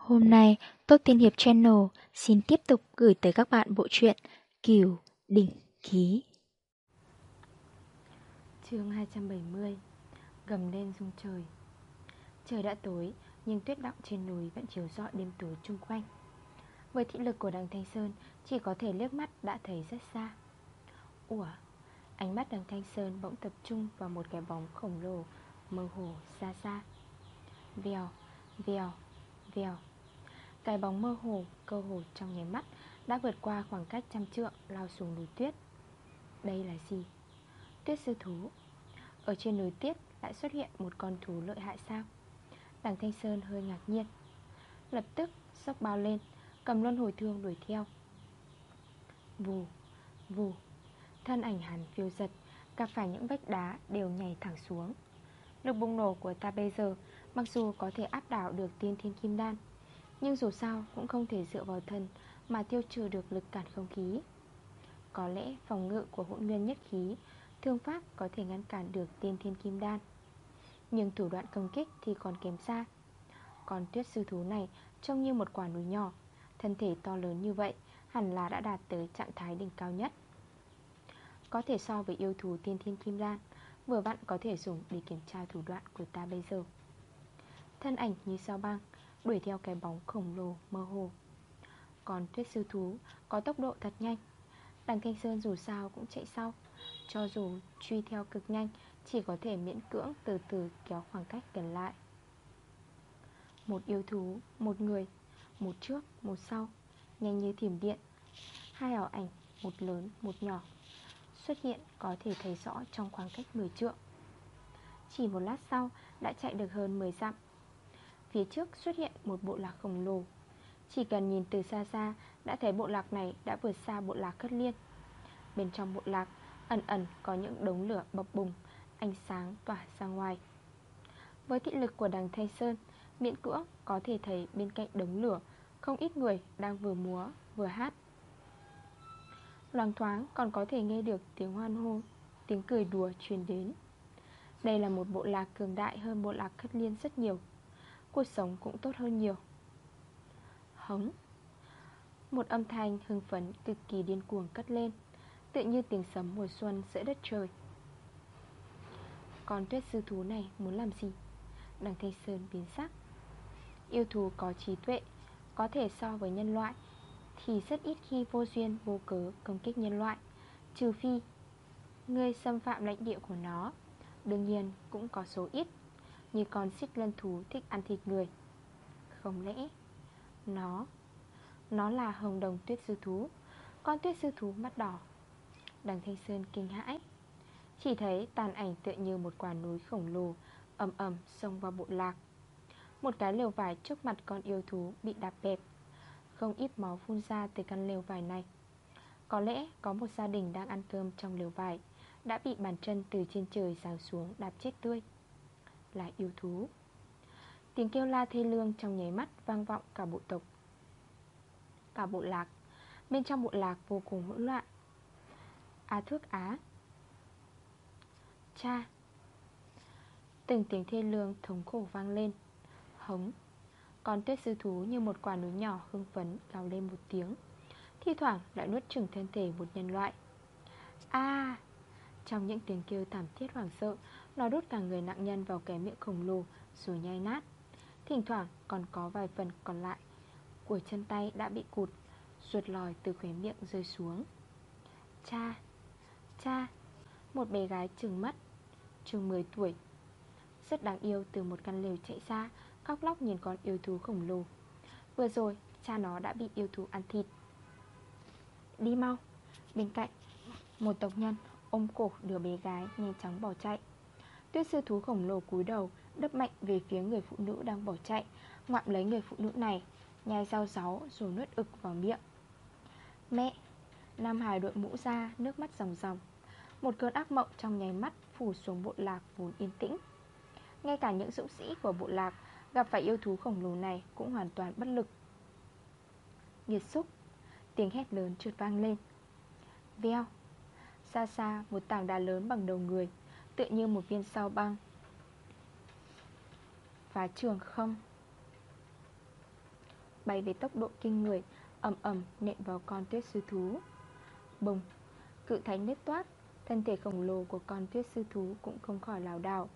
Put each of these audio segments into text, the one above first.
Hôm nay, Tốt Tiên Hiệp Channel xin tiếp tục gửi tới các bạn bộ truyện Kiều Đỉnh Ký. chương 270 Gầm lên rung trời Trời đã tối, nhưng tuyết động trên núi vẫn chiếu rọi đêm tối chung quanh. Với thị lực của đằng Thanh Sơn, chỉ có thể liếc mắt đã thấy rất xa. Ủa, ánh mắt đằng Thanh Sơn bỗng tập trung vào một cái bóng khổng lồ, mơ hồ xa xa. Vèo, vèo, vèo. Cái bóng mơ hồ, cơ hồ trong nháy mắt Đã vượt qua khoảng cách trăm trượng Lao xuống núi tuyết. Đây là gì? Tuyết sư thú. Ở trên núi tuyết lại xuất hiện một con thú lợi hại sao? Đằng Thanh Sơn hơi ngạc nhiên. Lập tức sốc bao lên Cầm luân hồi thương đuổi theo. Vù, vù. Thân ảnh hắn phiêu giật Gặp phải những vách đá đều nhảy thẳng xuống. Lực bùng nổ của ta bây giờ Mặc dù có thể áp đảo được tiên thiên kim đan nhưng dù sao, cũng không thể dựa vào thân Mà tiêu trừ được lực cản không khí. Có lẽ phòng ngự của hỗn nguyên nhất khí, Thương pháp có thể ngăn cản được tiên thiên kim đan. Nhưng thủ đoạn công kích thì còn kém xa. Còn tuyết sư thú này, trông như một quả núi nhỏ. Thân thể to lớn như vậy, Hẳn là đã đạt tới trạng thái đỉnh cao nhất. Có thể so với yêu thú tiên thiên kim đan, Vừa vặn có thể dùng để kiểm tra thủ đoạn của ta bây giờ. Thân ảnh như sao băng Đuổi theo cái bóng khổng lồ mơ hồ. Còn tuyết sư thú có tốc độ thật nhanh. Đằng Thanh Sơn dù sao cũng chạy sau. Cho dù truy theo cực nhanh Chỉ có thể miễn cưỡng từ từ kéo khoảng cách gần lại. Một yêu thú, một người Một trước, một sau Nhanh như thiểm điện. Hai ảo ảnh, một lớn, một nhỏ Xuất hiện có thể thấy rõ trong khoảng cách 10 trượng. Chỉ một lát sau đã chạy được hơn 10 dặm. Phía trước xuất hiện một bộ lạc khổng lồ. Chỉ cần nhìn từ xa xa, Đã thấy bộ lạc này đã vượt xa bộ lạc cất liên. Bên trong bộ lạc, Ẩn ẩn có những đống lửa bập bùng, Ánh sáng tỏa ra ngoài. Với thị lực của đằng Thanh Sơn, Miễn cưỡng có thể thấy bên cạnh đống lửa, Không ít người đang vừa múa, vừa hát. Loàng thoáng còn có thể nghe được tiếng hoan hô, Tiếng cười đùa truyền đến. Đây là một bộ lạc cường đại hơn bộ lạc khất liên rất nhiều. Cuộc sống cũng tốt hơn nhiều. Hống. Một âm thanh hưng phấn cực kỳ điên cuồng cất lên Tự như tiếng sấm mùa xuân giữa đất trời. Con tuyết sư thú này muốn làm gì? Đằng Thanh Sơn biến sắc. Yêu thú có trí tuệ, Có thể so với nhân loại, Thì rất ít khi vô duyên vô cớ công kích nhân loại, Trừ phi Ngươi xâm phạm lãnh địa của nó. Đương nhiên cũng có số ít như con xích lân thú thích ăn thịt người. Không lẽ Nó Nó là hồng đồng tuyết sư thú, Con tuyết sư thú mắt đỏ. Đằng Thanh Sơn kinh hãi, Chỉ thấy tàn ảnh tựa như một quả núi khổng lồ ầm ầm xông vào bộ lạc. Một cái lều vải trước mặt con yêu thú bị đạp bẹp, Không ít máu phun ra từ căn lều vải này. Có lẽ có một gia đình đang ăn cơm trong lều vải Đã bị bàn chân từ trên trời rào xuống đạp chết tươi là yêu thú. Tiếng kêu la thê lương trong nháy mắt vang vọng cả bộ tộc, Cả bộ lạc. Bên trong bộ lạc vô cùng hỗn loạn. Á thước á. Cha. Từng tiếng thê lương thống khổ vang lên. Hống. Con tuyết sư thú như một quả núi nhỏ hưng phấn gào lên một tiếng. Thi thoảng lại nuốt chửng thân thể một nhân loại. A. Trong những tiếng kêu thảm thiết hoảng sợ nó đút cả người nạn nhân vào cái miệng khổng lồ, Rồi nhai nát. Thỉnh thoảng còn có vài phần còn lại Của chân tay đã bị cụt, Ruột lòi từ khóe miệng rơi xuống. Cha Cha, Một bé gái trừng mắt Trừng 10 tuổi, Rất đáng yêu từ một căn lều chạy xa, Khóc lóc nhìn con yêu thú khổng lồ. Vừa rồi, cha nó đã bị yêu thú ăn thịt. Đi mau. Bên cạnh, Một tộc nhân ôm cổ đứa bé gái nhanh chóng bỏ chạy. Tuyết sư thú khổng lồ cúi đầu, Đập mạnh về phía người phụ nữ đang bỏ chạy, Ngoạm lấy người phụ nữ này, Nhai dao ráu rồi nuốt ực vào miệng. Mẹ, Nam Hải đội mũ ra, nước mắt ròng ròng. Một cơn ác mộng trong nháy mắt Phủ xuống bộ lạc vốn yên tĩnh. Ngay cả những dũng sĩ của bộ lạc Gặp phải yêu thú khổng lồ này Cũng hoàn toàn bất lực. Nghiệt xúc, Tiếng hét lớn trượt vang lên. Veo, Xa xa một tảng đá lớn bằng đầu người tựa như một viên sao băng. Phá trường không? Bay với tốc độ kinh người, ầm ầm nện vào con tuyết sư thú. Bùng! Cự thánh nứt toát, Thân thể khổng lồ của con tuyết sư thú cũng không khỏi lào đảo.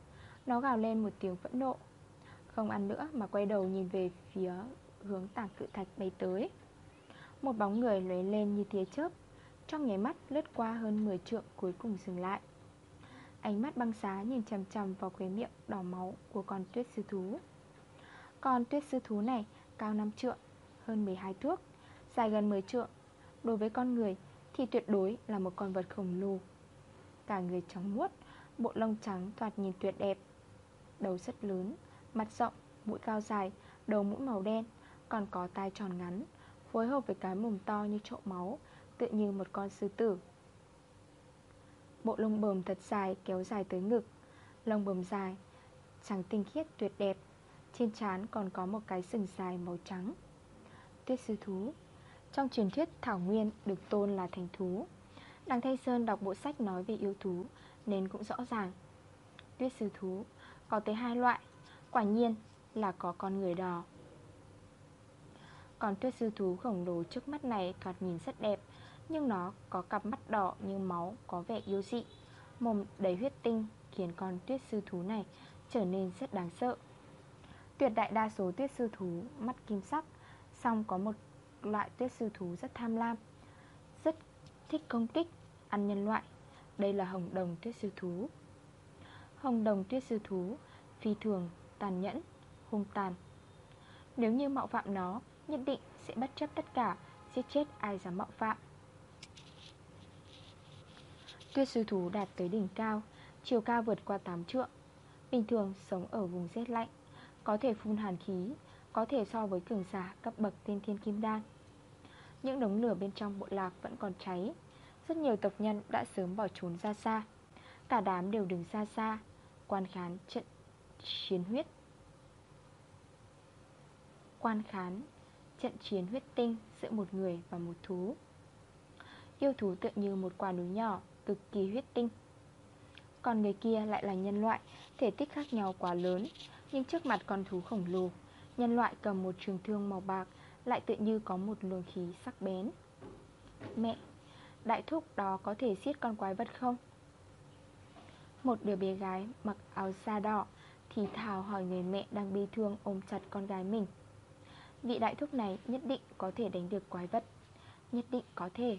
Nó gào lên một tiếng phẫn nộ. Không ăn nữa mà quay đầu nhìn về phía hướng tảng cự thạch bay tới. Một bóng người lóe lên như tia chớp, Trong nháy mắt lướt qua hơn 10 trượng cuối cùng dừng lại. Ánh mắt băng xá nhìn chầm chầm vào khóe miệng đỏ máu của con tuyết sư thú. Con tuyết sư thú này cao 5 trượng, hơn 12 thước, dài gần 10 trượng. Đối với con người thì tuyệt đối là một con vật khổng lồ. Cả người trắng muốt, bộ lông trắng thoạt nhìn tuyệt đẹp. Đầu rất lớn, mặt rộng, mũi cao dài, đầu mũi màu đen Còn có tai tròn ngắn, phối hợp với cái mồm to như trộm máu Tự như một con sư tử. Bộ lông bờm thật dài kéo dài tới ngực. Lông bờm dài, Trắng tinh khiết, tuyệt đẹp. Trên trán còn có một cái sừng dài màu trắng. Tuyết sư thú, Trong truyền thuyết Thảo Nguyên được tôn là thành thú. Đằng Thanh Sơn đọc bộ sách nói về yêu thú Nên cũng rõ ràng. Tuyết sư thú, Có tới hai loại, Quả nhiên là có con người đỏ. Còn tuyết sư thú khổng lồ trước mắt này thoạt nhìn rất đẹp nhưng nó có cặp mắt đỏ như máu Có vẻ yêu dị. Mồm đầy huyết tinh Khiến con tuyết sư thú này trở nên rất đáng sợ. Tuyệt đại đa số tuyết sư thú Mắt kim sắc Xong có một loại tuyết sư thú rất tham lam Rất thích công kích Ăn nhân loại. Đây là hồng đồng tuyết sư thú. Hồng đồng tuyết sư thú Phi thường, tàn nhẫn, hung tàn. Nếu như mạo phạm nó Nhất định sẽ bất chấp tất cả Giết chết ai dám mạo phạm. Tuyết sư thú đạt tới đỉnh cao, Chiều cao vượt qua 8 trượng, Bình thường sống ở vùng rét lạnh, Có thể phun hàn khí, Có thể so với cường giả cấp bậc tiên thiên kim đan. Những đống lửa bên trong bộ lạc vẫn còn cháy. Rất nhiều tộc nhân đã sớm bỏ trốn ra xa. Cả đám đều đứng xa xa, Quan khán trận chiến huyết. Quan khán trận chiến huyết tinh giữa một người và một thú. Yêu thú tựa như một quả núi nhỏ cực kỳ huyết tinh. Còn người kia lại là nhân loại, Thể tích khác nhau quá lớn, Nhưng trước mặt con thú khổng lồ, Nhân loại cầm một trường thương màu bạc, Lại tự như có một luồng khí sắc bén. Mẹ, Đại thúc đó có thể giết con quái vật không? Một đứa bé gái mặc áo da đỏ Thì thào hỏi người mẹ đang bi thương ôm chặt con gái mình. Vị đại thúc này nhất định có thể đánh được quái vật, Nhất định có thể.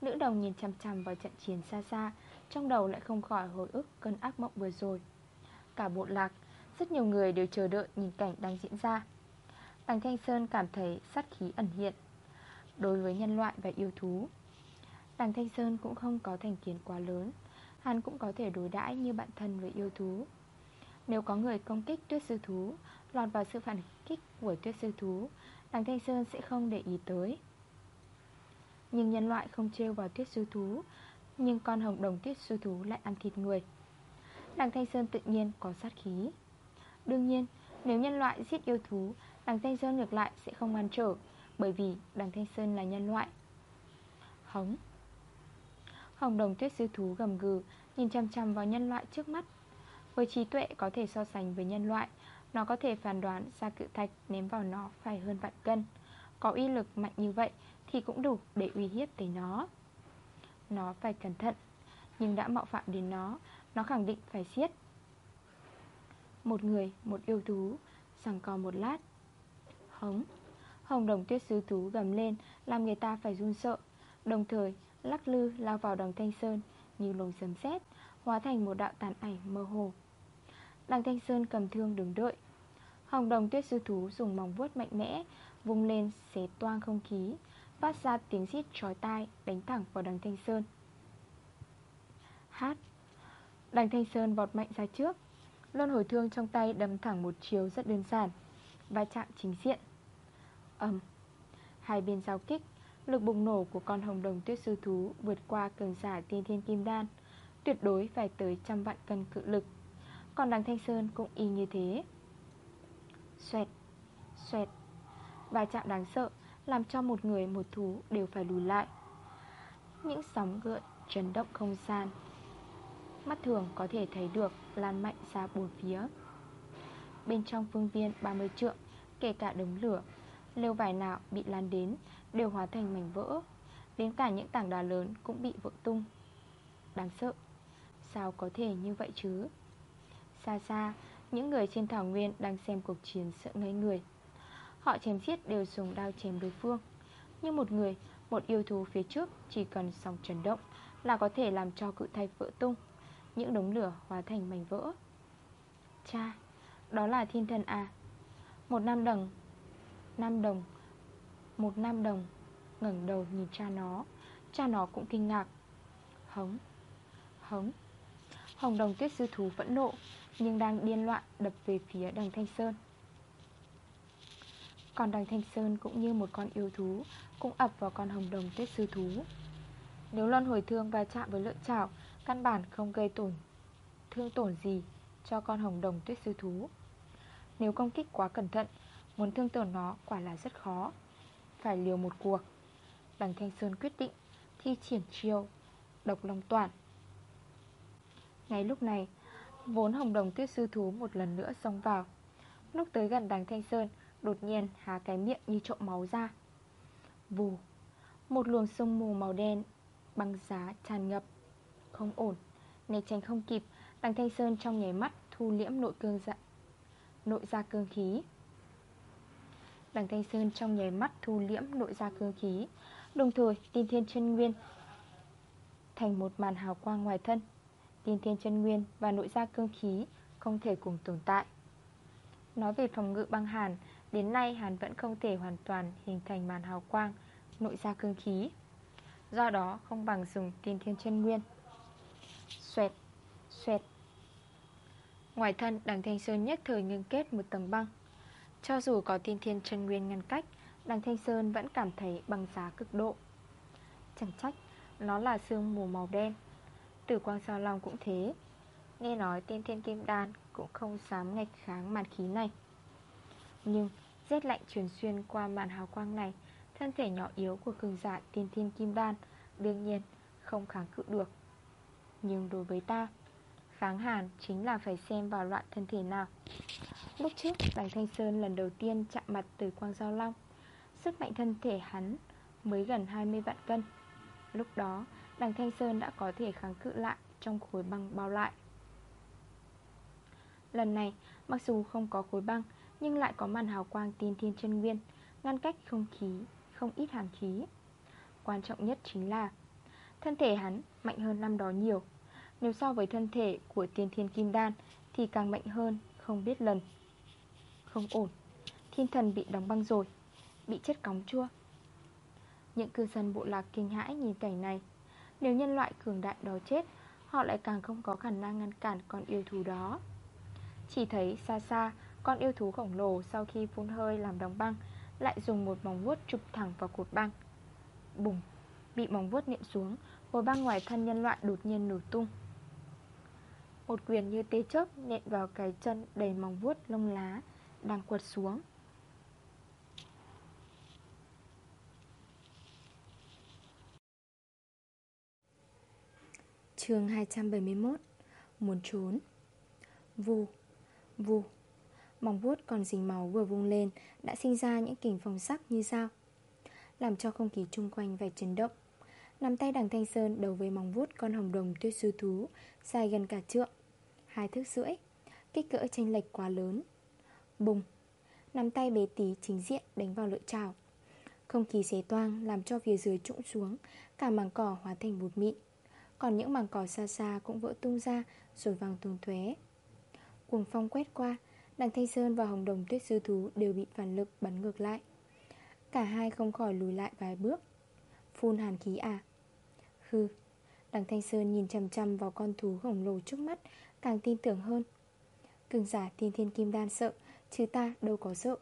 Nữ đồng nhìn chằm chằm vào trận chiến xa xa, Trong đầu lại không khỏi hồi ức cơn ác mộng vừa rồi. Cả bộ lạc, Rất nhiều người đều chờ đợi nhìn cảnh đang diễn ra. Đằng Thanh Sơn cảm thấy sát khí ẩn hiện Đối với nhân loại và yêu thú. Đằng Thanh Sơn cũng không có thành kiến quá lớn, Hắn cũng có thể đối đãi như bạn thân với yêu thú. Nếu có người công kích tuyết sư thú, Lọt vào sự phản kích của tuyết sư thú, Đằng Thanh Sơn sẽ không để ý tới. Nhưng nhân loại không trêu vào tuyết sư thú, Nhưng con hồng đồng tuyết sư thú lại ăn thịt người. Đằng Thanh Sơn tự nhiên có sát khí. Đương nhiên, nếu nhân loại giết yêu thú, Đằng Thanh Sơn ngược lại sẽ không ngăn trở, Bởi vì đằng Thanh Sơn là nhân loại. Hống. Hồng đồng tuyết sư thú gầm gừ, Nhìn chăm chăm vào nhân loại trước mắt. Với trí tuệ có thể so sánh với nhân loại, Nó có thể phán đoán ra cự thạch ném vào nó phải hơn vạn cân. Có uy lực mạnh như vậy thì cũng đủ để uy hiếp tới nó. Nó phải cẩn thận Nhưng đã mạo phạm đến nó Nó khẳng định phải siết. Một người, một yêu thú Rằng co một lát. Hống Hồng đồng tuyết sứ thú gầm lên Làm người ta phải run sợ. Đồng thời lắc lư lao vào đằng Thanh Sơn Như lồng sấm sét Hóa thành một đạo tàn ảnh mơ hồ. Đằng Thanh Sơn cầm thương đứng đợi. Hồng đồng tuyết sư thú dùng móng vuốt mạnh mẽ Vung lên xé toang không khí Phát ra tiếng rít trói tai Đánh thẳng vào đằng Thanh Sơn. Hát. Đằng Thanh Sơn vọt mạnh ra trước. Luân hồi thương trong tay đâm thẳng một chiều rất đơn giản Va chạm chính diện. Ẩm. Hai bên giao kích, Lực bùng nổ của con hồng đồng tuyết sư thú Vượt qua cường giả tiên thiên kim đan, Tuyệt đối phải tới trăm vạn cân cự lực. Còn đằng Thanh Sơn cũng y như thế. Xoẹt Xoẹt. Va chạm đáng sợ làm cho một người một thú đều phải lùi lại. Những sóng gợn chấn động không gian. Mắt thường có thể thấy được Lan mạnh ra bốn phía. Bên trong phương viên 30 trượng, Kể cả đống lửa, Lều vải nào bị lan đến Đều hóa thành mảnh vỡ. Đến cả những tảng đá lớn cũng bị vỡ tung. Đáng sợ, Sao có thể như vậy chứ? Xa xa, Những người trên thảo nguyên đang xem cuộc chiến sợ ngây người. Họ chém giết đều dùng đao chém đối phương. Như một người, Một yêu thú phía trước Chỉ cần sóng chấn động Là có thể làm cho cự thạch vỡ tung, Những đống lửa hóa thành mảnh vỡ. Cha, Đó là thiên thần à. Một nam đồng Nam đồng, Một nam đồng ngẩng đầu nhìn cha nó. Cha nó cũng kinh ngạc. Hống Hống. Hồng đồng tuyết sư thú vẫn nộ, Nhưng đang điên loạn đập về phía đằng Thanh Sơn. Còn đằng Thanh Sơn cũng như một con yêu thú, Cũng ập vào con hồng đồng tuyết sư thú. Nếu luân hồi thương và chạm với lợi chảo, Căn bản không gây tổn, Thương tổn gì cho con hồng đồng tuyết sư thú. Nếu công kích quá cẩn thận, Muốn thương tổn nó quả là rất khó. Phải liều một cuộc. Đằng Thanh Sơn quyết định Thi triển chiêu Độc Long Toàn Ngay lúc này, Vốn hồng đồng tuyết sư thú một lần nữa xông vào. Lúc tới gần đằng Thanh Sơn Đột nhiên há cái miệng như trộm máu ra. Vù, Một luồng sông mù màu đen Băng giá tràn ngập. Không ổn, Né tránh không kịp, Đằng Thanh Sơn trong nháy mắt thu liễm nội cương dạ Nội ra cương khí. Đằng Thanh Sơn trong nháy mắt thu liễm nội ra cương khí, Đồng thời tin thiên chân nguyên Thành một màn hào quang ngoài thân. Tin thiên chân nguyên và nội ra cương khí Không thể cùng tồn tại. Nói về phòng ngự băng hàn Đến nay hàn vẫn không thể hoàn toàn Hình thành màn hào quang, Nội ra cương khí. Do đó, không bằng dùng tiên thiên chân nguyên. Xoẹt Xoẹt. Ngoài thân, đằng Thanh Sơn nhất thời ngưng kết một tầng băng. Cho dù có tiên thiên chân nguyên ngăn cách, Đằng Thanh Sơn vẫn cảm thấy băng giá cực độ. Chẳng trách, Nó là sương mù màu đen. Tử quang sao long cũng thế. Nghe nói tiên thiên kim đan Cũng không dám ngạch kháng màn khí này. Nhưng rét lạnh truyền xuyên qua màn hào quang này. Thân thể nhỏ yếu của cường giả tiên thiên kim đan Đương nhiên không kháng cự được. Nhưng đối với ta, Kháng hàn chính là phải xem vào loại thân thể nào. Lúc trước Đằng Thanh Sơn lần đầu tiên chạm mặt từ Quang Giao Long. Sức mạnh thân thể hắn mới gần 20 vạn cân. Lúc đó đằng Thanh Sơn đã có thể kháng cự lại trong khối băng bao lại. Lần này, mặc dù không có khối băng nhưng lại có màn hào quang tiên thiên chân nguyên Ngăn cách không khí, không ít hàn khí. Quan trọng nhất chính là Thân thể hắn mạnh hơn năm đó nhiều. Nếu so với thân thể của tiên thiên kim đan Thì càng mạnh hơn không biết lần. Không ổn Thiên thần bị đóng băng rồi Bị chết cóng chua. Những cư dân bộ lạc kinh hãi nhìn cảnh này. Nếu nhân loại cường đại đó chết Họ lại càng không có khả năng ngăn cản con yêu thú đó. Chỉ thấy xa xa con yêu thú khổng lồ sau khi phun hơi làm đóng băng, Lại dùng một móng vuốt chụp thẳng vào cột băng. Bùng Bị móng vuốt nện xuống, Cột băng ngoài thân nhân loại đột nhiên nổ tung. Một quyền như tê chớp nện vào cái chân đầy móng vuốt lông lá Đang quật xuống. Chương 271 Muốn trốn. Vù Vù. Móng vuốt còn dính máu vừa vung lên Đã sinh ra những kình phong sắc như sao, Làm cho không khí chung quanh vẻ chấn động. Nắm tay đằng Thanh Sơn đầu với móng vuốt con hồng đồng tuyết sư thú Dài gần cả trượng Hai thước rưỡi Kích cỡ chênh lệch quá lớn. Bùng! Nắm tay bé tí chính diện đánh vào lưỡi trào Không khí xé toang làm cho phía dưới trũng xuống Cả mảng cỏ hóa thành bột mịn. Còn những mảng cỏ xa xa cũng vỡ tung ra Rồi vàng tung thuế Cuồng phong quét qua Đằng Thanh Sơn và Hồng Đồng Tuyết Sư Thú Đều bị phản lực bắn ngược lại. Cả hai không khỏi lùi lại vài bước. Phun hàn khí à? Hư Đằng Thanh Sơn nhìn chầm chầm vào con thú khổng lồ trước mắt, Càng tin tưởng hơn. Cường giả tiên thiên kim đan sợ, Chứ ta đâu có sợ.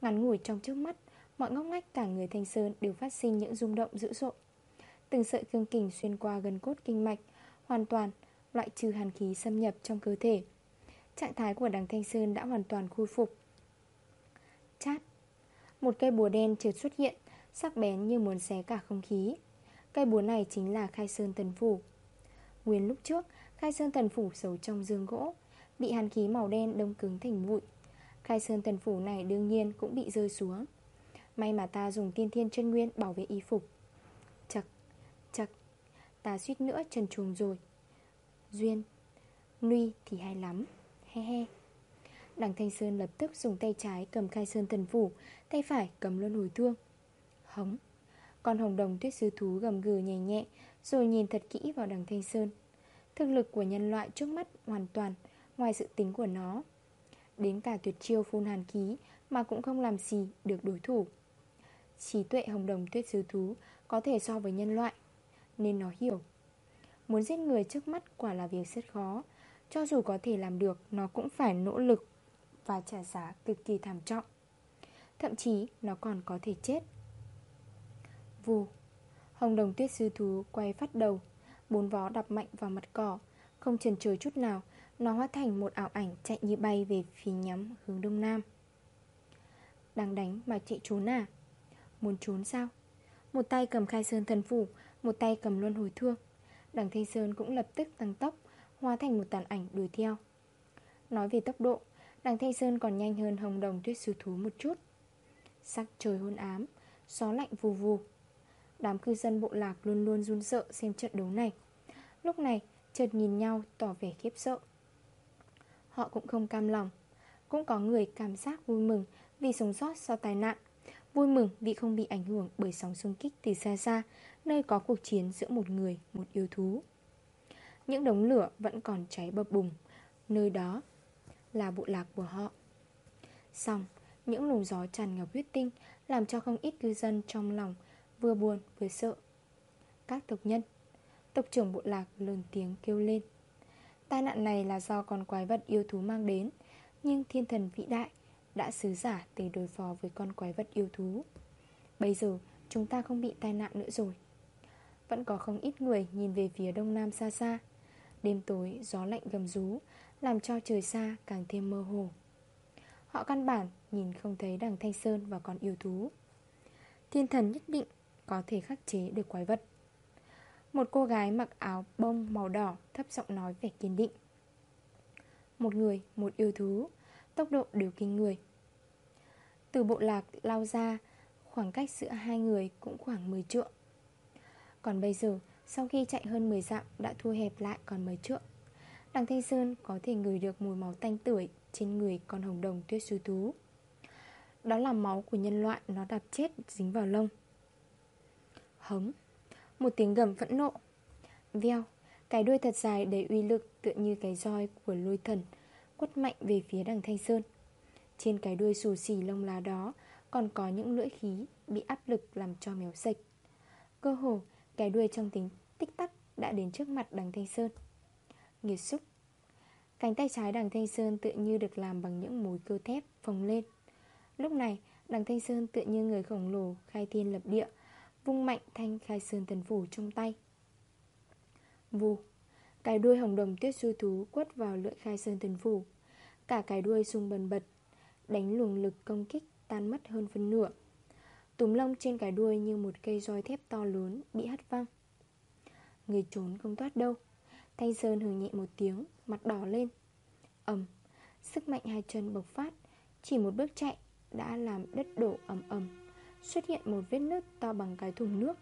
Ngắn ngủi trong trước mắt, Mọi ngóc ngách cả người Thanh Sơn đều phát sinh những rung động dữ dội. Từng sợi cương kình xuyên qua gần cốt kinh mạch, Hoàn toàn loại trừ hàn khí xâm nhập trong cơ thể. Trạng thái của đằng Thanh Sơn đã hoàn toàn khôi phục. Chát Một cây bùa đen chợt xuất hiện Sắc bén như muốn xé cả không khí. Cây búa này chính là khai sơn tần phủ. Nguyên lúc trước Khai sơn tần phủ giấu trong dương gỗ Bị hàn khí màu đen đông cứng thành bụi Khai sơn tần phủ này đương nhiên cũng bị rơi xuống. May mà ta dùng tiên thiên chân nguyên bảo vệ y phục. Chật, chật Ta suýt nữa trần chuồng rồi. Duyên Nuy thì hay lắm. He he. Đằng Thanh Sơn lập tức dùng tay trái cầm khai sơn thần phủ, Tay phải cầm luân hồi thương. Hống. Con hồng đồng tuyết sứ thú gầm gừ nhẹ nhẹ, Rồi nhìn thật kỹ vào đằng Thanh Sơn. Thực lực của nhân loại trước mắt hoàn toàn Ngoài sự tính của nó. Đến cả tuyệt chiêu phun hàn khí Mà cũng không làm gì được đối thủ. Trí tuệ hồng đồng tuyết sứ thú Có thể so với nhân loại, Nên nó hiểu. Muốn giết người trước mắt quả là việc rất khó cho dù có thể làm được, Nó cũng phải nỗ lực Và trả giá cực kỳ thảm trọng. Thậm chí, nó còn có thể chết. Vù. Hồng đồng tuyết sư thú quay phát đầu. Bốn vó đập mạnh vào mặt cỏ. Không chần chừ chút nào, Nó hóa thành một ảo ảnh chạy như bay về phía nhắm hướng đông nam. Đang đánh mà chị trốn à? Muốn trốn sao? Một tay cầm khai sơn thần phủ, Một tay cầm luân hồi thương. Đằng Thanh Sơn cũng lập tức tăng tốc Hóa thành một tàn ảnh đuổi theo. Nói về tốc độ Đằng Thanh Sơn còn nhanh hơn hồng đồng tuyết sư thú một chút. Sắc trời hôn ám Gió lạnh vù vù. Đám cư dân bộ lạc luôn luôn run sợ xem trận đấu này. Lúc này chợt nhìn nhau tỏ vẻ khiếp sợ. Họ cũng không cam lòng Cũng có người cảm giác vui mừng Vì sống sót sau tai nạn Vui mừng vì không bị ảnh hưởng bởi sóng xung kích từ xa xa Nơi có cuộc chiến giữa một người, một yêu thú. Những đống lửa vẫn còn cháy bập bùng. Nơi đó là bộ lạc của họ. Xong, những luồng gió tràn ngập huyết tinh Làm cho không ít cư dân trong lòng Vừa buồn vừa sợ. Các tộc nhân Tộc trưởng bộ lạc lớn tiếng kêu lên. Tai nạn này là do con quái vật yêu thú mang đến Nhưng thiên thần vĩ đại Đã sứ giả để đối phó với con quái vật yêu thú. Bây giờ chúng ta không bị tai nạn nữa rồi. Vẫn có không ít người nhìn về phía đông nam xa xa. Đêm tối gió lạnh gầm rú Làm cho trời xa càng thêm mơ hồ. Họ căn bản nhìn không thấy đằng Thanh Sơn và con yêu thú. Thiên thần nhất định có thể khắc chế được quái vật. Một cô gái mặc áo bông màu đỏ thấp giọng nói vẻ kiên định. Một người, một yêu thú Tốc độ đều kinh người. Từ bộ lạc lao ra Khoảng cách giữa hai người cũng khoảng 10 trượng. Còn bây giờ sau khi chạy hơn 10 dặm, Đã thu hẹp lại còn mấy trượng. Đằng Thanh Sơn có thể ngửi được mùi máu tanh tưởi Trên người con hồng đồng tuyết sư thú Đó là máu của nhân loại, Nó đạp chết, dính vào lông. Hống, Một tiếng gầm phẫn nộ. Veo, Cái đuôi thật dài đầy uy lực Tựa như cái roi của lôi thần, Quất mạnh về phía đằng Thanh Sơn. Trên cái đuôi xù xì lông lá đó Còn có những lưỡi khí Bị áp lực làm cho méo sạch. Cơ hồ cái đuôi trong tính tích tắc Đã đến trước mặt đằng Thanh Sơn. Nghiệt xúc. Cánh tay trái đằng Thanh Sơn tự như được làm bằng những mối cơ thép phồng lên. Lúc này, đằng Thanh Sơn tự như người khổng lồ khai thiên lập địa, Vung mạnh thanh khai sơn thần phủ trong tay. Vù. Cái đuôi hồng đồng tuyết sư thú quất vào lưỡi khai sơn thần phủ. Cả cái đuôi sung bần bật, Đánh luồng lực công kích tan mất hơn phân nửa. Túm lông trên cái đuôi như một cây roi thép to lớn bị hất văng. Người trốn không thoát đâu. Thanh Sơn hừ nhẹ một tiếng, Mặt đỏ lên. Ẩm Sức mạnh hai chân bộc phát, Chỉ một bước chạy Đã làm đất đổ ầm ầm, Xuất hiện một vết nứt to bằng cái thùng nước.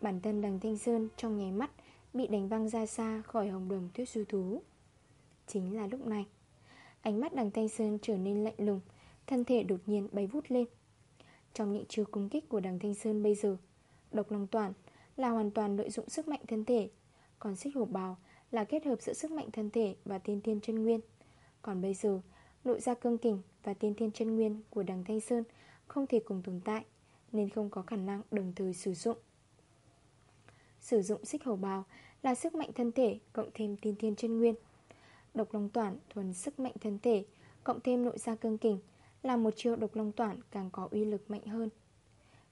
Bản thân đằng Thanh Sơn trong nháy mắt Bị đánh văng ra xa khỏi hồng đồng tuyết du thú. Chính là lúc này, Ánh mắt đằng Thanh Sơn trở nên lạnh lùng, Thân thể đột nhiên bay vút lên. Trong những chiêu cung kích của đằng Thanh Sơn bây giờ. Độc lòng toàn là hoàn toàn lợi dụng sức mạnh thân thể, Còn xích hổ bào là kết hợp giữa sức mạnh thân thể và tiên thiên chân nguyên. Còn bây giờ, Nội gia cương kình và tiên thiên chân nguyên của đằng Thanh Sơn Không thể cùng tồn tại, Nên không có khả năng đồng thời sử dụng. Sử dụng xích hổ bào là sức mạnh thân thể cộng thêm tiên thiên chân nguyên. Độc long toàn thuần sức mạnh thân thể Cộng thêm nội gia cương kình là một chiêu độc long toản càng có uy lực mạnh hơn.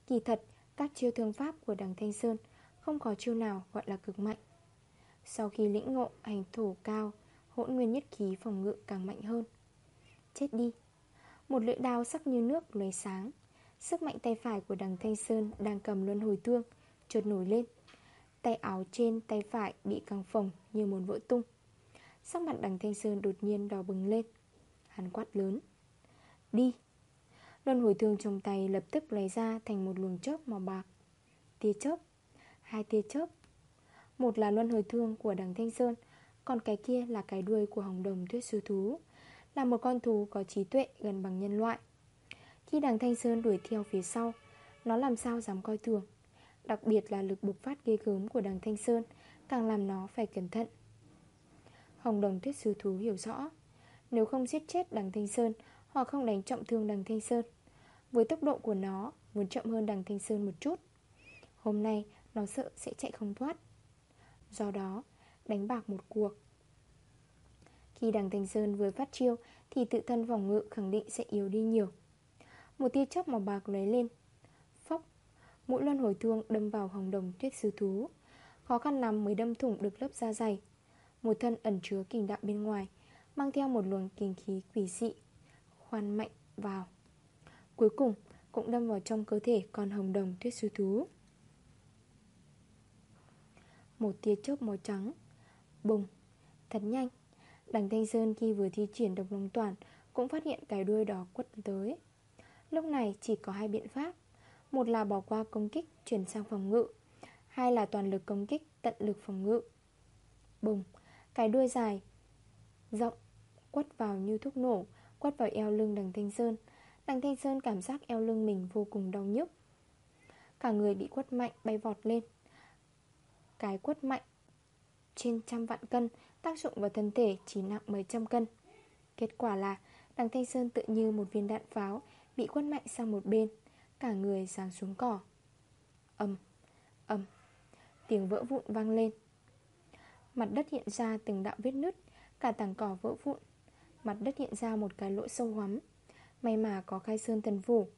Kỳ thật, Các chiêu thương pháp của đằng Thanh Sơn Không có chiêu nào gọi là cực mạnh. Sau khi lĩnh ngộ hành thủ cao, Hỗn nguyên nhất khí phòng ngự càng mạnh hơn. Chết đi. Một lưỡi đao sắc như nước lóe sáng. Sức mạnh tay phải của đằng Thanh Sơn Đang cầm luân hồi thương trượt nổi lên. Tay áo trên tay phải bị căng phồng như muốn vỡ tung. Sắc mặt đằng Thanh Sơn đột nhiên đỏ bừng lên. Hắn quát lớn. Đi. Luân hồi thương trong tay lập tức lấy ra thành một luồng chớp màu bạc. Tia chớp, Hai tia chớp. Một là luân hồi thương của đằng Thanh Sơn, Còn cái kia là cái đuôi của hồng đồng tuyết sư thú, Là một con thú có trí tuệ gần bằng nhân loại. Khi đằng Thanh Sơn đuổi theo phía sau, Nó làm sao dám coi thường? Đặc biệt là lực bộc phát ghê gớm của đằng Thanh Sơn Càng làm nó phải cẩn thận. Hồng đồng tuyết sư thú hiểu rõ, Nếu không giết chết đằng Thanh Sơn hoặc không đánh trọng thương đằng Thanh Sơn. Với tốc độ của nó, Muốn chậm hơn đằng Thanh Sơn một chút. Hôm nay, nó sợ sẽ chạy không thoát. Do đó, đánh bạc một cuộc. Khi đằng Thanh Sơn vừa phát chiêu, Thì tự thân vòng ngự khẳng định sẽ yếu đi nhiều. Một tia chớp màu bạc lấy lên. Phốc! Mũi luân hồi thương đâm vào hồng đồng tuyết sư thú. Khó khăn nằm mới đâm thủng được lớp da dày. Một thân ẩn chứa kình đạo bên ngoài, Mang theo một luồng kinh khí quỷ dị Khoan mạnh vào. Cuối cùng, cũng đâm vào trong cơ thể con hồng đồng tuyết sư thú. Một tia chớp màu trắng. Bùng. Thật nhanh. Đằng Thanh Sơn khi vừa thi triển độc lòng toàn, Cũng phát hiện cái đuôi đó quất tới. Lúc này chỉ có hai biện pháp. Một là bỏ qua công kích, Chuyển sang phòng ngự. Hai là toàn lực công kích, tận lực phòng ngự. Bùng. Cái đuôi dài, Rộng, Quất vào như thuốc nổ. Quất vào eo lưng đằng Thanh Sơn. Đằng Thanh Sơn cảm giác eo lưng mình vô cùng đau nhức. Cả người bị quất mạnh bay vọt lên. Cái quất mạnh Trên trăm vạn cân Tác dụng vào thân thể chỉ nặng mấy trăm cân. Kết quả là Đằng Thanh Sơn tự như một viên đạn pháo Bị quất mạnh sang một bên. Cả người giáng xuống cỏ. Âm, âm Tiếng vỡ vụn vang lên. Mặt đất hiện ra từng đạo vết nứt Cả tảng cỏ vỡ vụn. Mặt đất hiện ra một cái lỗ sâu hoắm. May mà có khai sơn thần phủ.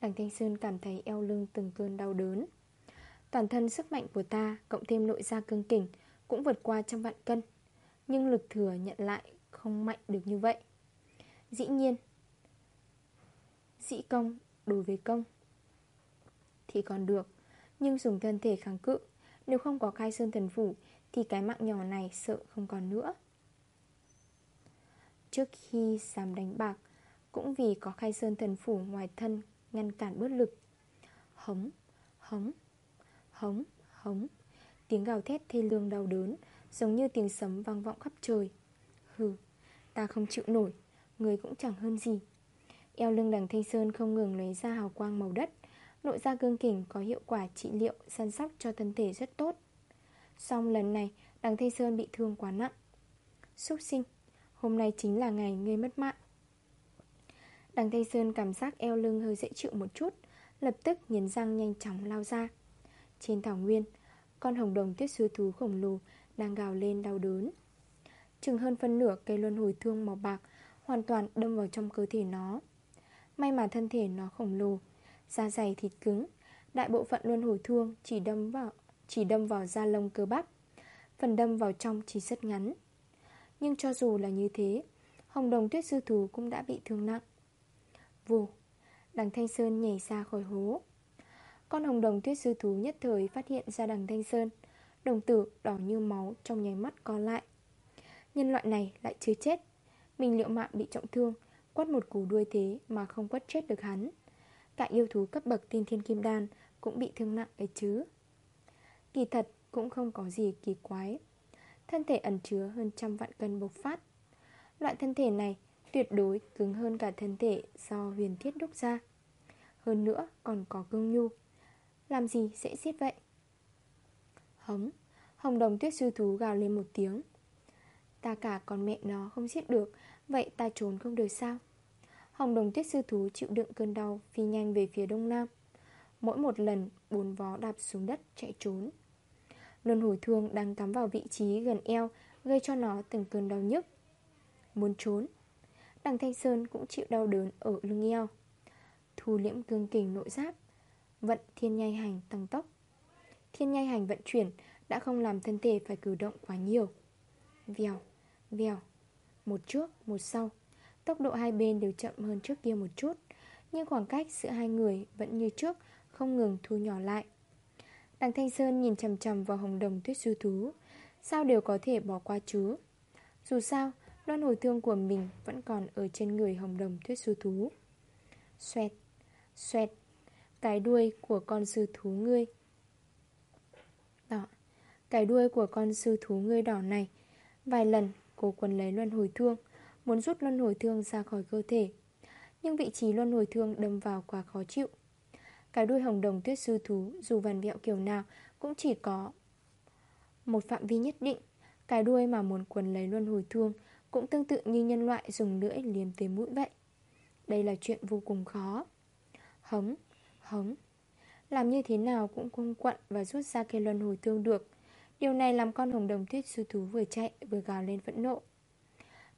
Đằng Thanh Sơn cảm thấy eo lưng từng cơn đau đớn. Toàn thân sức mạnh của ta, Cộng thêm nội gia cương kình Cũng vượt qua trăm vạn cân. Nhưng lực thừa nhận lại không mạnh được như vậy. Dĩ nhiên, Dĩ công đối với công Thì còn được, Nhưng dùng thân thể kháng cự, Nếu không có khai sơn thần phủ Thì cái mạng nhỏ này sợ không còn nữa. Trước khi dám đánh bạc Cũng vì có khai sơn thần phủ ngoài thân Ngăn cản bớt lực. Hống, hống, hống, hống Tiếng gào thét thê lương đau đớn Giống như tiếng sấm vang vọng khắp trời. Hừ, ta không chịu nổi Người cũng chẳng hơn gì. Eo lưng đằng Thanh Sơn không ngừng lấy ra hào quang màu đất Nội ra cương kỉnh có hiệu quả trị liệu Săn sóc cho thân thể rất tốt. Xong lần này Đằng Thanh Sơn bị thương quá nặng. Xúc sinh Hôm nay chính là ngày ngươi mất mạng. Đằng Thanh Sơn cảm giác eo lưng hơi dễ chịu một chút, Lập tức nghiến răng nhanh chóng lao ra. Trên thảo nguyên, Con hồng đồng tuyết sư thú khổng lồ Đang gào lên đau đớn. Chừng hơn phân nửa cây luân hồi thương màu bạc Hoàn toàn đâm vào trong cơ thể nó. May mà thân thể nó khổng lồ, Da dày thịt cứng, Đại bộ phận luân hồi thương chỉ đâm vào, Chỉ đâm vào da lông cơ bắp, Phần đâm vào trong chỉ rất ngắn. Nhưng cho dù là như thế, Hồng đồng tuyết sư thú cũng đã bị thương nặng. Vù, Đằng Thanh Sơn nhảy ra khỏi hố. Con hồng đồng tuyết sư thú nhất thời phát hiện ra đằng Thanh Sơn, Đồng tử đỏ như máu trong nháy mắt co lại. Nhân loại này lại chưa chết. Mình liệu mạng bị trọng thương, Quất một cú đuôi thế mà không quất chết được hắn. Cả yêu thú cấp bậc tiên thiên kim đan Cũng bị thương nặng ấy chứ. Kỳ thật cũng không có gì kỳ quái. Thân thể ẩn chứa hơn trăm vạn cân bộc phát. Loại thân thể này tuyệt đối cứng hơn cả thân thể do huyền thiết đúc ra. Hơn nữa còn có cương nhu. Làm gì sẽ giết vậy? Hống, Hồng đồng tuyết sư thú gào lên một tiếng. Ta cả con mẹ nó không giết được, Vậy ta trốn không được sao? Hồng đồng tuyết sư thú chịu đựng cơn đau Phi nhanh về phía đông nam. Mỗi một lần bốn vó đạp xuống đất chạy trốn Luân hồi thương đang cắm vào vị trí gần eo Gây cho nó từng cơn đau nhức. Muốn trốn Đằng Thanh Sơn cũng chịu đau đớn ở lưng eo. Thu liễm cương kình nội giáp Vận thiên nhai hành tăng tốc. Thiên nhai hành vận chuyển Đã không làm thân thể phải cử động quá nhiều. Vèo, vèo Một trước, một sau. Tốc độ hai bên đều chậm hơn trước kia một chút Nhưng khoảng cách giữa hai người Vẫn như trước, không ngừng thu nhỏ lại. Đằng Thanh Sơn nhìn chầm chầm vào hồng đồng tuyết sư thú. Sao đều có thể bỏ qua chú? Dù sao Loan hồi thương của mình Vẫn còn ở trên người hồng đồng tuyết sư thú. Xoẹt, xoẹt Cái đuôi của con sư thú ngươi. Đỏ Cái đuôi của con sư thú ngươi đỏ này. Vài lần cô quần lấy luân hồi thương Muốn rút luân hồi thương ra khỏi cơ thể. Nhưng vị trí luân hồi thương đâm vào quá khó chịu. Cái đuôi hồng đồng tuyết sư thú Dù vằn vẹo kiểu nào Cũng chỉ có Một phạm vi nhất định. Cái đuôi mà muốn quần lấy luân hồi thương Cũng tương tự như nhân loại dùng lưỡi liếm tới mũi vậy. Đây là chuyện vô cùng khó. Hống, hống. Làm như thế nào cũng không quận Và rút ra cây luân hồi thương được. Điều này làm con hồng đồng tuyết sư thú vừa chạy Vừa gào lên phẫn nộ.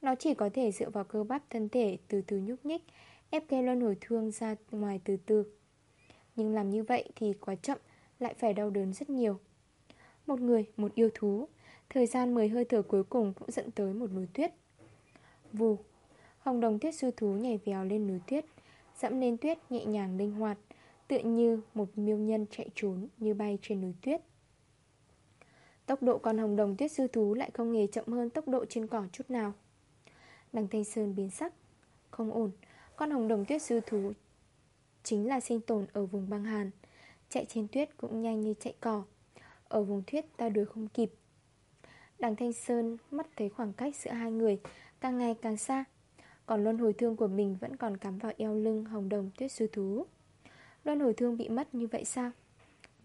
Nó chỉ có thể dựa vào cơ bắp thân thể Từ từ nhúc nhích Ép cây luân hồi thương ra ngoài từ từ. Nhưng làm như vậy thì quá chậm Lại phải đau đớn rất nhiều. Một người, một yêu thú Thời gian 10 hơi thở cuối cùng cũng dẫn tới một núi tuyết. Vù Hồng đồng tuyết sư thú nhảy vèo lên núi tuyết Dẫm lên tuyết nhẹ nhàng linh hoạt Tựa như một miêu nhân chạy trốn Như bay trên núi tuyết. Tốc độ con hồng đồng tuyết sư thú Lại không hề chậm hơn tốc độ trên cỏ chút nào. Đằng Thanh Sơn biến sắc. Không ổn Con hồng đồng tuyết sư thú Chính là sinh tồn ở vùng băng hàn. Chạy trên tuyết cũng nhanh như chạy cỏ. Ở vùng tuyết ta đuổi không kịp. Đằng Thanh Sơn mắt thấy khoảng cách giữa hai người Càng ngày càng xa. Còn luân hồi thương của mình vẫn còn cắm vào eo lưng hồng đồng tuyết sư thú. Luân hồi thương bị mất như vậy sao?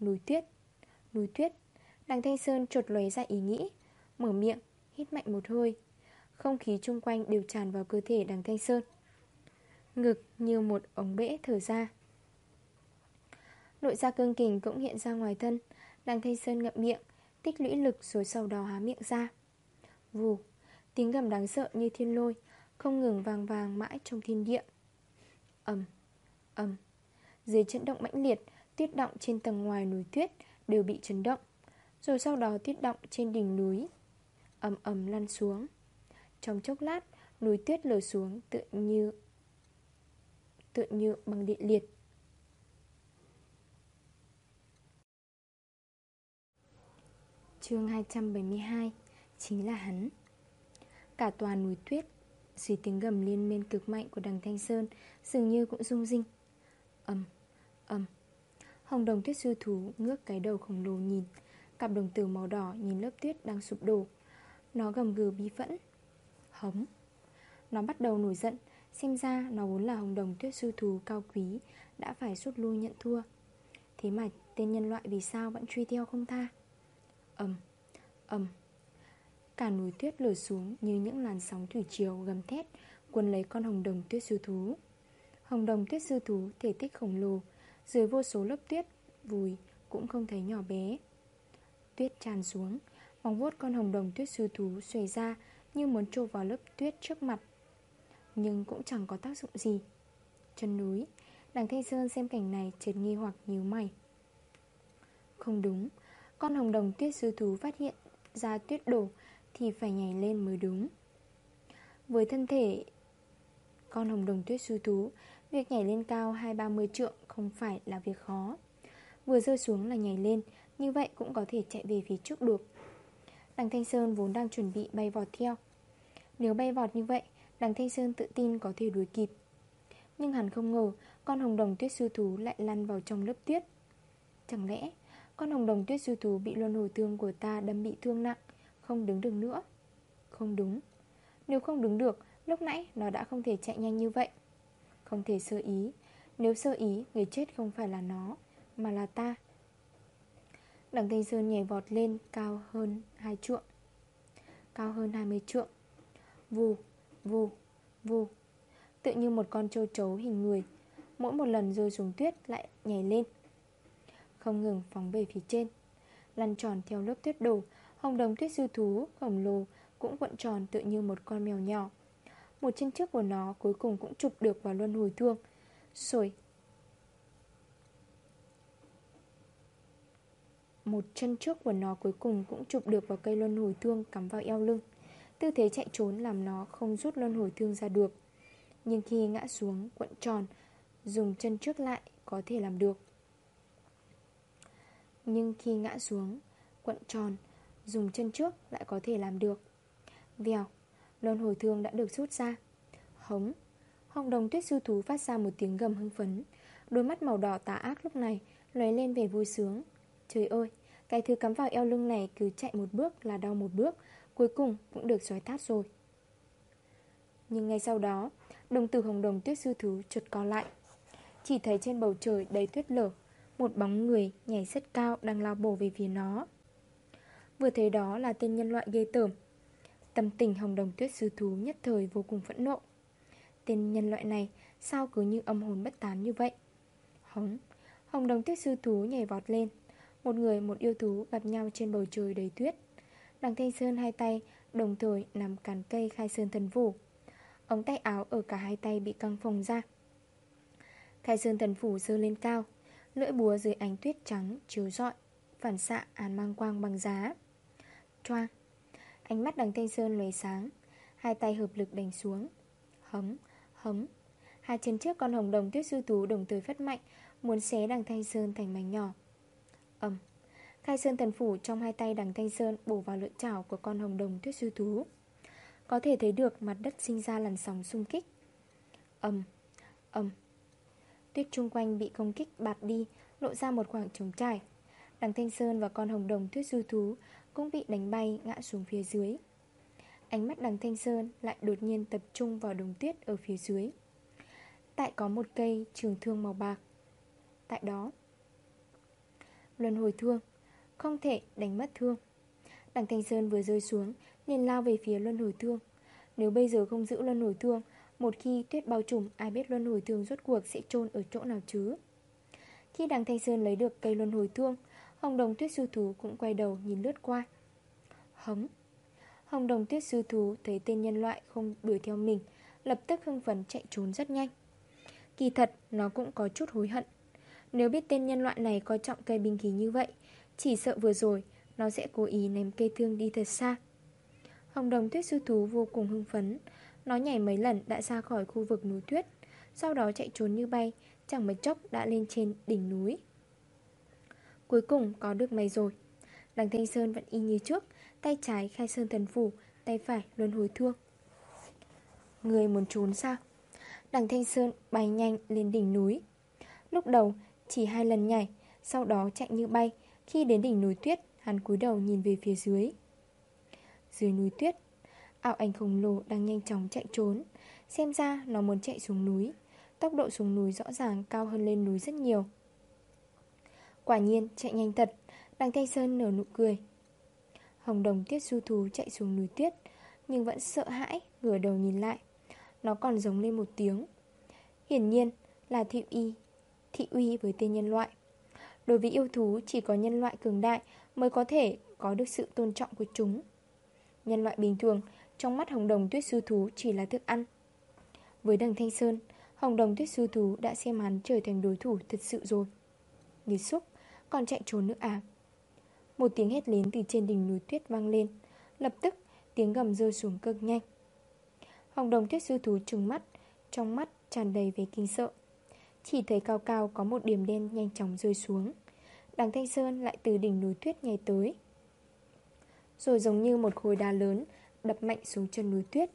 Núi tuyết Núi tuyết. Đằng Thanh Sơn trột lóe ra ý nghĩ, Mở miệng, Hít mạnh một hơi. Không khí chung quanh đều tràn vào cơ thể đằng Thanh Sơn. Ngực như một ống bể thở ra. Nội da cương kình cũng hiện ra ngoài thân Đằng Thanh Sơn ngậm miệng, Tích lũy lực rồi sau đó há miệng ra. Vù, Tiếng gầm đáng sợ như thiên lôi, Không ngừng vàng vàng mãi trong thiên địa. Ẩm Ẩm Dưới chấn động mãnh liệt, Tuyết động trên tầng ngoài núi tuyết Đều bị chấn động, Rồi sau đó tuyết động trên đỉnh núi ầm ầm lăn xuống. Trong chốc lát, Núi tuyết lở xuống tự như Tựa như bằng điện liệt. Chương 272 Chính là hắn. Cả tòa núi tuyết Dưới tiếng gầm liên miên cực mạnh của đằng Thanh Sơn Dường như cũng rung rinh. Âm, âm Hồng đồng tuyết sư thú ngước cái đầu khổng lồ nhìn Cặp đồng tử màu đỏ nhìn lớp tuyết đang sụp đổ. Nó gầm gừ bí phẫn. Hống. Nó bắt đầu nổi giận Xem ra nó vốn là hồng đồng tuyết sư thú cao quý Đã phải rút lui nhận thua. Thế mà tên nhân loại vì sao vẫn truy theo không tha? Ẩm, ẩm Cả núi tuyết lở xuống như những làn sóng thủy triều gầm thét Quân lấy con hồng đồng tuyết sư thú. Hồng đồng tuyết sư thú thể tích khổng lồ Dưới vô số lớp tuyết Vùi cũng không thấy nhỏ bé. Tuyết tràn xuống Móng vuốt con hồng đồng tuyết sư thú xuề ra Như muốn trô vào lớp tuyết trước mặt. Nhưng cũng chẳng có tác dụng gì. Chân núi Đằng Thanh Sơn xem cảnh này chợt nghi hoặc nhíu mày. Không đúng, Con hồng đồng tuyết sư thú phát hiện ra tuyết đổ Thì phải nhảy lên mới đúng. Với thân thể, Con hồng đồng tuyết sư thú, Việc nhảy lên cao 2-30 trượng Không phải là việc khó. Vừa rơi xuống là nhảy lên, Như vậy cũng có thể chạy về phía trước được. Đằng Thanh Sơn vốn đang chuẩn bị bay vọt theo. Nếu bay vọt như vậy Đằng Thanh Sơn tự tin có thể đuổi kịp. Nhưng hắn không ngờ Con hồng đồng tuyết sư thú lại lăn vào trong lớp tuyết. Chẳng lẽ Con hồng đồng tuyết sư thú bị luân hồi thương của ta đâm bị thương nặng Không đứng được nữa? Không đúng. Nếu không đứng được Lúc nãy nó đã không thể chạy nhanh như vậy. Không thể sơ ý. Nếu sơ ý người chết không phải là nó Mà là ta. Đằng Thanh Sơn nhảy vọt lên cao hơn 2 trượng. Cao hơn 20 trượng. Vù, vù, vù Tự như một con châu chấu hình người Mỗi một lần rơi xuống tuyết lại nhảy lên. Không ngừng phóng về phía trên Lăn tròn theo lớp tuyết đổ Hồng đồng tuyết sư thú khổng lồ Cũng cuộn tròn tự như một con mèo nhỏ. Một chân trước của nó cuối cùng cũng chụp được vào luân hồi thương. Rồi Một chân trước của nó cuối cùng cũng chụp được vào cây luân hồi thương cắm vào eo lưng. Tư thế chạy trốn làm nó không rút luân hồi thương ra được. Nhưng khi ngã xuống quận tròn Dùng chân trước lại có thể làm được. Nhưng khi ngã xuống quận tròn Dùng chân trước lại có thể làm được. Vèo Luân hồi thương đã được rút ra. Hống Hồng đồng tuyết sư thú phát ra một tiếng gầm hưng phấn. Đôi mắt màu đỏ tà ác lúc này lóe lên về vui sướng. Trời ơi, cái thứ cắm vào eo lưng này cứ chạy một bước là đau một bước. Cuối cùng cũng được xoáy tát rồi. Nhưng ngay sau đó, Đồng tử hồng đồng tuyết sư thú chợt co lại. Chỉ thấy trên bầu trời đầy tuyết lở, Một bóng người nhảy rất cao đang lao bổ về phía nó. Vừa thấy đó là tên nhân loại ghê tởm. Tâm tình hồng đồng tuyết sư thú nhất thời vô cùng phẫn nộ. Tên nhân loại này sao cứ như âm hồn bất tán như vậy? Hống, Hồng đồng tuyết sư thú nhảy vọt lên. Một người một yêu thú gặp nhau trên bầu trời đầy tuyết. Đằng Thanh Sơn hai tay Đồng thời nằm cắn cây khai sơn thần phủ. Ống tay áo ở cả hai tay bị căng phồng ra. Khai sơn thần phủ dơ lên cao Lưỡi búa dưới ánh tuyết trắng chiếu rọi Phản xạ án mang quang bằng giá. Choang! Ánh mắt đằng Thanh Sơn lóe sáng Hai tay hợp lực đánh xuống. Hấm, hấm! Hai chân trước con hồng đồng tuyết sư tú đồng thời phát mạnh Muốn xé đằng Thanh Sơn thành mảnh nhỏ. Ẩm Khai Sơn thần phủ trong hai tay đằng Thanh Sơn Bổ vào lưỡi chảo của con hồng đồng tuyết sư thú. Có thể thấy được mặt đất sinh ra làn sóng xung kích. Âm âm Tuyết chung quanh bị công kích bạt đi, Lộ ra một khoảng trống trải. Đằng Thanh Sơn và con hồng đồng tuyết sư thú Cũng bị đánh bay ngã xuống phía dưới. Ánh mắt đằng Thanh Sơn lại đột nhiên tập trung vào đồng tuyết ở phía dưới. Tại có một cây trường thương màu bạc. Tại đó, Luân hồi thương. Không thể đánh mất thương. Đằng Thanh Sơn vừa rơi xuống, liền lao về phía luân hồi thương. Nếu bây giờ không giữ luân hồi thương, Một khi tuyết bao trùm, Ai biết luân hồi thương rốt cuộc sẽ chôn ở chỗ nào chứ? Khi đằng Thanh Sơn lấy được cây luân hồi thương, Hồng đồng tuyết sư thú cũng quay đầu nhìn lướt qua. Hống! Hồng đồng tuyết sư thú thấy tên nhân loại không đuổi theo mình, Lập tức hưng phấn chạy trốn rất nhanh. Kỳ thật, nó cũng có chút hối hận. Nếu biết tên nhân loại này coi trọng cây binh khí như vậy chỉ sợ vừa rồi, Nó sẽ cố ý ném cây thương đi thật xa. Hồng đồng tuyết sư thú vô cùng hưng phấn. Nó nhảy mấy lần đã ra khỏi khu vực núi tuyết, Sau đó chạy trốn như bay, Chẳng mấy chốc đã lên trên đỉnh núi. Cuối cùng có được mày rồi. Đằng Thanh Sơn vẫn y như trước, Tay trái khai sơn thần phủ, Tay phải luân hồi thương. Người muốn trốn sao? Đằng Thanh Sơn bay nhanh lên đỉnh núi. Lúc đầu chỉ hai lần nhảy, Sau đó chạy như bay khi đến đỉnh núi tuyết Hắn cúi đầu nhìn về phía dưới. Dưới núi tuyết Ảo ảnh khổng lồ đang nhanh chóng chạy trốn. Xem ra nó muốn chạy xuống núi. Tốc độ xuống núi rõ ràng cao hơn lên núi rất nhiều. Quả nhiên chạy nhanh thật. Đằng Thanh Sơn nở nụ cười. Hồng đồng tiết du thú chạy xuống núi tuyết Nhưng vẫn sợ hãi Ngửa đầu nhìn lại. Nó còn giống lên một tiếng. Hiển nhiên là thị uy, Thị uy với tên nhân loại. Đối với yêu thú, chỉ có nhân loại cường đại Mới có thể có được sự tôn trọng của chúng. Nhân loại bình thường, Trong mắt hồng đồng tuyết sư thú chỉ là thức ăn. Với đằng Thanh Sơn, Hồng đồng tuyết sư thú đã xem hắn trở thành đối thủ thật sự rồi. Nghiệt xúc, Còn chạy trốn nữa à? Một tiếng hét lớn từ trên đỉnh núi tuyết vang lên, Lập tức tiếng gầm rơi xuống cực nhanh. Hồng đồng tuyết sư thú trừng mắt, Trong mắt tràn đầy vẻ kinh sợ. Chỉ thấy cao cao có một điểm đen nhanh chóng rơi xuống. Đằng Thanh Sơn lại từ đỉnh núi tuyết nhảy tới. Rồi giống như một khối đá lớn Đập mạnh xuống chân núi tuyết.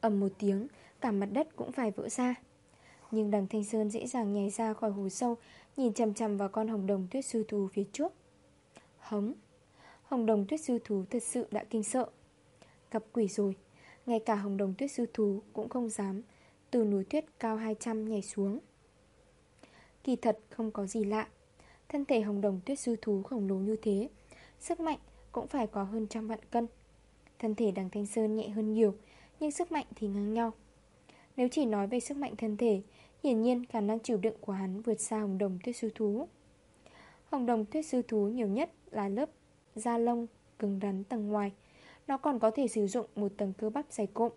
Ầm một tiếng, Cả mặt đất cũng phải vỡ ra. Nhưng đằng Thanh Sơn dễ dàng nhảy ra khỏi hồ sâu, Nhìn chầm chầm vào con hồng đồng tuyết sư thú phía trước. Hống! Hồng đồng tuyết sư thú thật sự đã kinh sợ. Gặp quỷ rồi, Ngay cả hồng đồng tuyết sư thú cũng không dám từ núi tuyết cao 200 nhảy xuống. Kỳ thật không có gì lạ. Thân thể hồng đồng tuyết sư thú khổng lồ như thế Sức mạnh cũng phải có hơn trăm vạn cân. Thân thể đằng Thanh Sơn nhẹ hơn nhiều Nhưng sức mạnh thì ngang nhau. Nếu chỉ nói về sức mạnh thân thể Hiển nhiên khả năng chịu đựng của hắn vượt xa hồng đồng tuyết sư thú. Hồng đồng tuyết sư thú nhiều nhất là lớp da lông cứng rắn tầng ngoài. Nó còn có thể sử dụng một tầng cơ bắp dày cộm.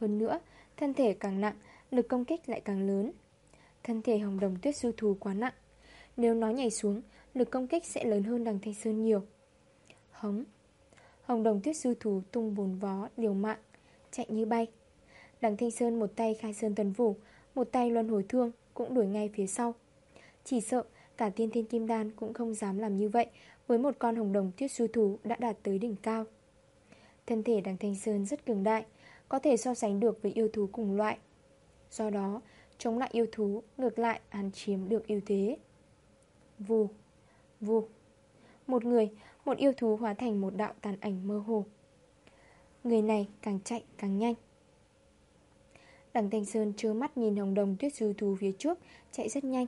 Hơn nữa, thân thể càng nặng, lực công kích lại càng lớn. Thân thể hồng đồng tuyết sư thù quá nặng. Nếu nó nhảy xuống, lực công kích sẽ lớn hơn đằng thanh sơn nhiều. Hống. Hồng đồng tuyết sư thù tung bồn vó, điều mạng Chạy như bay. Đằng Thanh Sơn một tay khai sơn tuần vũ Một tay luân hồi thương Cũng đuổi ngay phía sau. Chỉ sợ cả tiên thiên kim đan cũng không dám làm như vậy Với một con hồng đồng tuyết sư thú Đã đạt tới đỉnh cao. Thân thể đằng Thanh Sơn rất cường đại có thể so sánh được với yêu thú cùng loại. Do đó, Chống lại yêu thú, Ngược lại, hắn chiếm được ưu thế. Vù Vù. Một người, Một yêu thú hóa thành một đạo tàn ảnh mơ hồ. Người này càng chạy càng nhanh. Đằng Thanh Sơn trơ mắt nhìn hồng đồng tuyết sư thú phía trước, Chạy rất nhanh.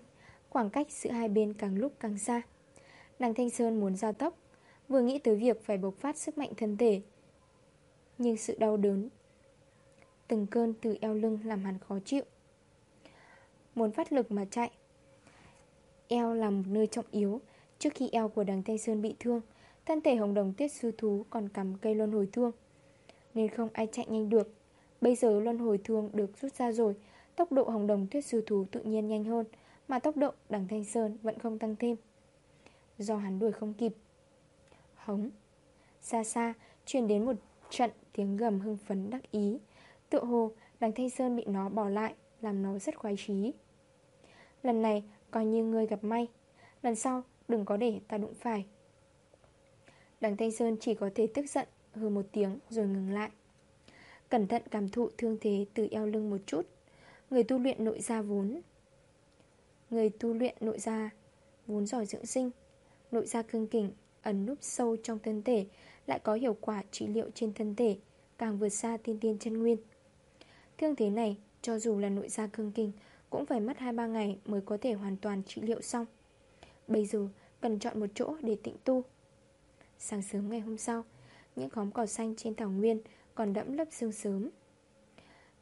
Khoảng cách giữa hai bên càng lúc càng xa. Đằng Thanh Sơn muốn giao tốc, Vừa nghĩ tới việc phải bộc phát sức mạnh thân thể. Nhưng sự đau đớn Từng cơn từ eo lưng làm hắn khó chịu. Muốn phát lực mà chạy. Eo là một nơi trọng yếu. Trước khi eo của đằng Thanh Sơn bị thương, Thân thể hồng đồng tuyết sư thú còn cầm cây luân hồi thương. Nên không ai chạy nhanh được. Bây giờ luân hồi thương được rút ra rồi, Tốc độ hồng đồng tuyết sư thú tự nhiên nhanh hơn, Mà tốc độ đằng Thanh Sơn vẫn không tăng thêm. Do hắn đuổi không kịp. Hống. Xa xa, truyền đến một trận tiếng gầm hưng phấn đắc ý. Tự hồ, đằng Thanh Sơn bị nó bỏ lại, Làm nó rất khoái trí Lần này, coi như người gặp may. Lần sau, đừng có để ta đụng phải. Đằng Thanh Sơn chỉ có thể tức giận, Hừ một tiếng rồi ngừng lại. Cẩn thận cảm thụ thương thế từ eo lưng một chút. Người tu luyện nội gia vốn. Người tu luyện nội gia Vốn giỏi dưỡng sinh. Nội gia cương kình, ẩn núp sâu trong thân thể, Lại có hiệu quả trị liệu trên thân thể, Càng vượt xa tiên tiên chân nguyên. Thương thế này, cho dù là nội gia cương kình, Cũng phải mất 2-3 ngày mới có thể hoàn toàn trị liệu xong. Bây giờ, cần chọn một chỗ để tịnh tu. Sáng sớm ngày hôm sau, Những khóm cỏ xanh trên thảo nguyên Còn đẫm lấp sương sớm.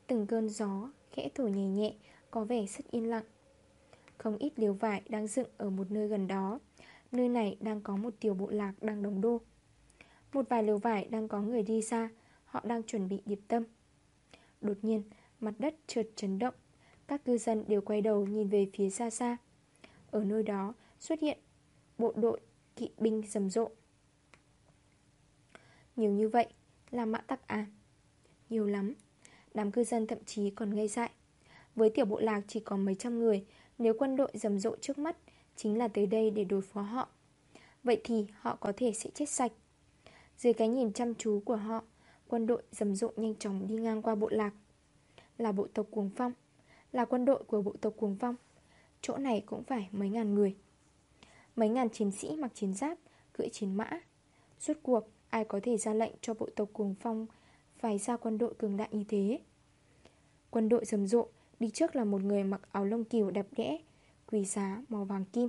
Từng cơn gió khẽ thổi nhẹ nhẹ, Có vẻ rất yên lặng. Không ít liều vải đang dựng ở một nơi gần đó. Nơi này đang có một tiểu bộ lạc đang đồng đô. Một vài liều vải đang có người đi xa Họ đang chuẩn bị điệp tâm. Đột nhiên, Mặt đất trượt chấn động. Các cư dân đều quay đầu nhìn về phía xa xa. Ở nơi đó xuất hiện Bộ đội kỵ binh rầm rộ. Nhiều như vậy Là mã tắc à? Nhiều lắm. Đám cư dân thậm chí còn ngây dại. Với tiểu bộ lạc chỉ có mấy trăm người, Nếu quân đội rầm rộ trước mắt, Chính là tới đây để đối phó họ. Vậy thì họ có thể sẽ chết sạch. Dưới cái nhìn chăm chú của họ Quân đội rầm rộ nhanh chóng đi ngang qua bộ lạc. Là bộ tộc Cuồng Phong, Là quân đội của bộ tộc Cuồng Phong. Chỗ này cũng phải mấy ngàn người. Mấy ngàn chiến sĩ mặc chiến giáp, Cưỡi chiến mã. Suốt cuộc, ai có thể ra lệnh cho bộ tộc Cuồng Phong Phải ra quân đội cường đại như thế? Quân đội rầm rộ Đi trước là một người mặc áo lông kiều đẹp đẽ, Quý giá màu vàng kim.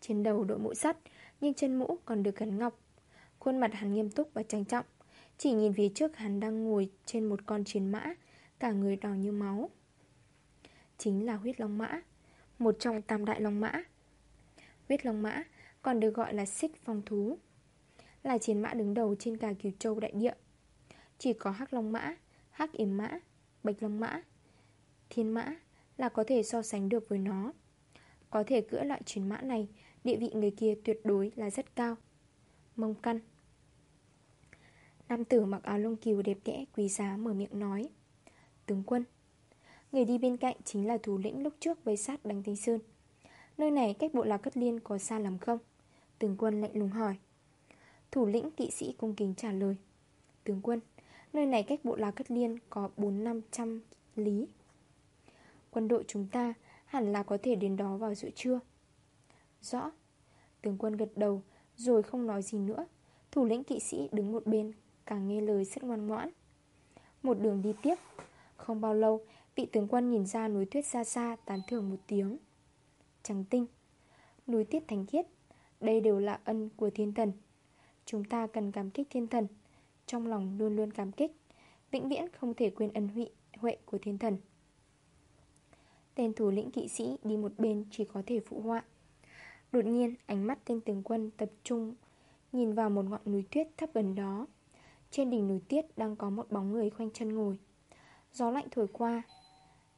Trên đầu đội mũ sắt, Nhưng trên mũ còn được gắn ngọc. Khuôn mặt hắn nghiêm túc và trang trọng. Chỉ nhìn phía trước hắn đang ngồi trên một con chiến mã Cả người đỏ như máu. Chính là huyết long mã Một trong tam đại long mã. Huyết long mã còn được gọi là xích phong thú Là chiến mã đứng đầu trên cả cửu châu đại địa. Chỉ có hắc long mã, hắc yểm mã, bạch long mã Thiên mã là có thể so sánh được với nó. Có thể cưỡi loại chiến mã này Địa vị người kia tuyệt đối là rất cao. Mông căn Nam tử mặc áo lông kiều đẹp đẽ, quý giá mở miệng nói. Tướng quân, Người đi bên cạnh chính là thủ lĩnh lúc trước với sát đánh Thanh Sơn. Nơi này cách bộ lạc Cất Liên có xa lắm không? Tướng quân lạnh lùng hỏi. Thủ lĩnh kỵ sĩ cung kính trả lời. Tướng quân, Nơi này cách bộ lạc Cất Liên có 4-500 lý. Quân đội chúng ta hẳn là có thể đến đó vào giữa trưa. Rõ. Tướng quân gật đầu, Rồi không nói gì nữa. Thủ lĩnh kỵ sĩ đứng một bên Càng nghe lời rất ngoan ngoãn. Một đường đi tiếp, Không bao lâu, Vị tướng quân nhìn ra núi tuyết xa xa Tán thưởng một tiếng. Trắng tinh, Núi tuyết thánh khiết, Đây đều là ân của thiên thần. Chúng ta cần cảm kích thiên thần, Trong lòng luôn luôn cảm kích, Vĩnh viễn không thể quên ân huệ huệ của thiên thần. Tên thủ lĩnh kỵ sĩ đi một bên chỉ có thể phụ họa. Đột nhiên, ánh mắt tên tướng quân tập trung Nhìn vào một ngọn núi tuyết thấp gần đó. Trên đỉnh núi tuyết đang có một bóng người khoanh chân ngồi. Gió lạnh thổi qua,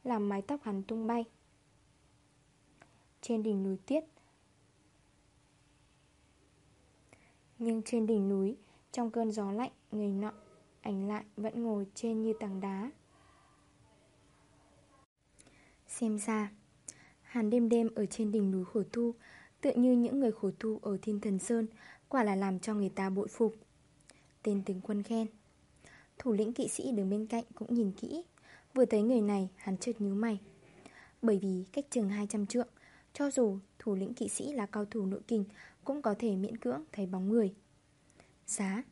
Làm mái tóc hắn tung bay. Trên đỉnh núi tuyết Nhưng trên đỉnh núi, Trong cơn gió lạnh, Người nọ, ảnh lại, vẫn ngồi trên như tảng đá. Xem ra Hàn đêm đêm ở trên đỉnh núi khổ tu, Tựa như những người khổ tu ở Thiên Thần Sơn, Quả là làm cho người ta bội phục. Tên tướng quân khen. Thủ lĩnh kỵ sĩ đứng bên cạnh cũng nhìn kỹ. Vừa thấy người này, hắn chợt nhíu mày. Bởi vì cách chừng 200 trượng, Cho dù thủ lĩnh kỵ sĩ là cao thủ nội kinh Cũng có thể miễn cưỡng thấy bóng người. Giá.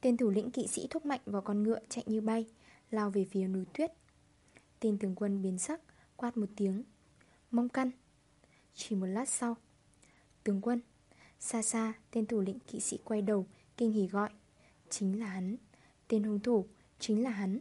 Tên thủ lĩnh kỵ sĩ thúc mạnh vào con ngựa chạy như bay, Lao về phía núi tuyết. Tên tướng quân biến sắc, Quát một tiếng. Mông căn. Chỉ một lát sau. Tướng quân. Xa xa, tên thủ lĩnh kỵ sĩ quay đầu, Kinh hỉ gọi. Chính là hắn. Tên hung thủ chính là hắn.